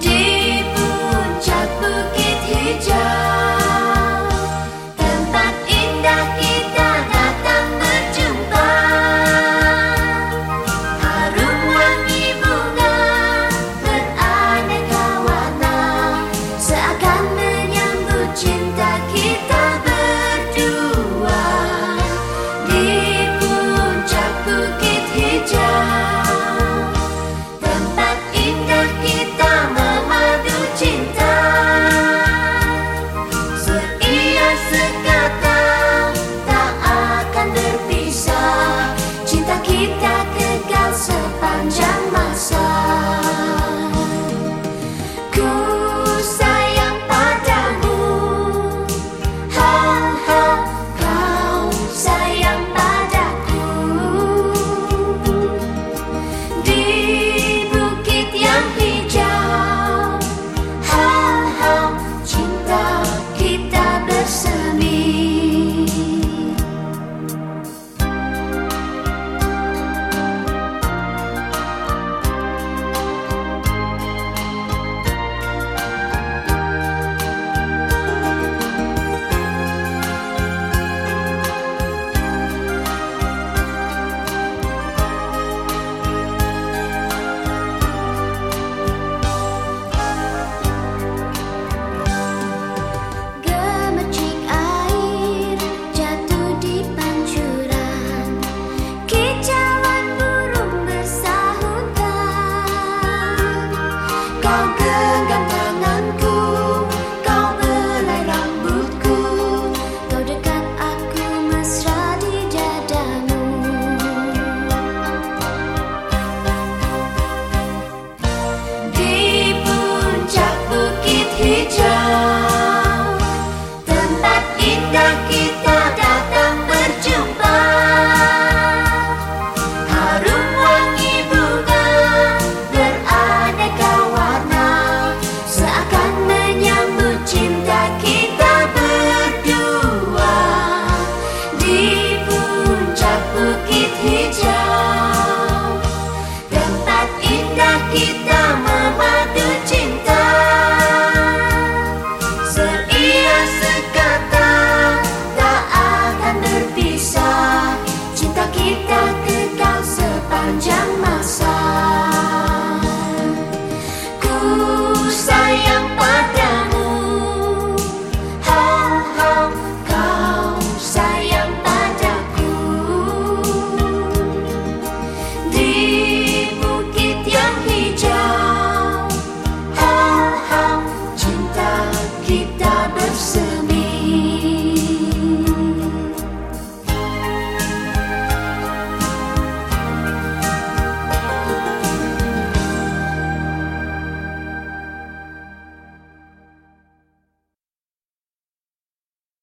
Do Thank you. I'll Keep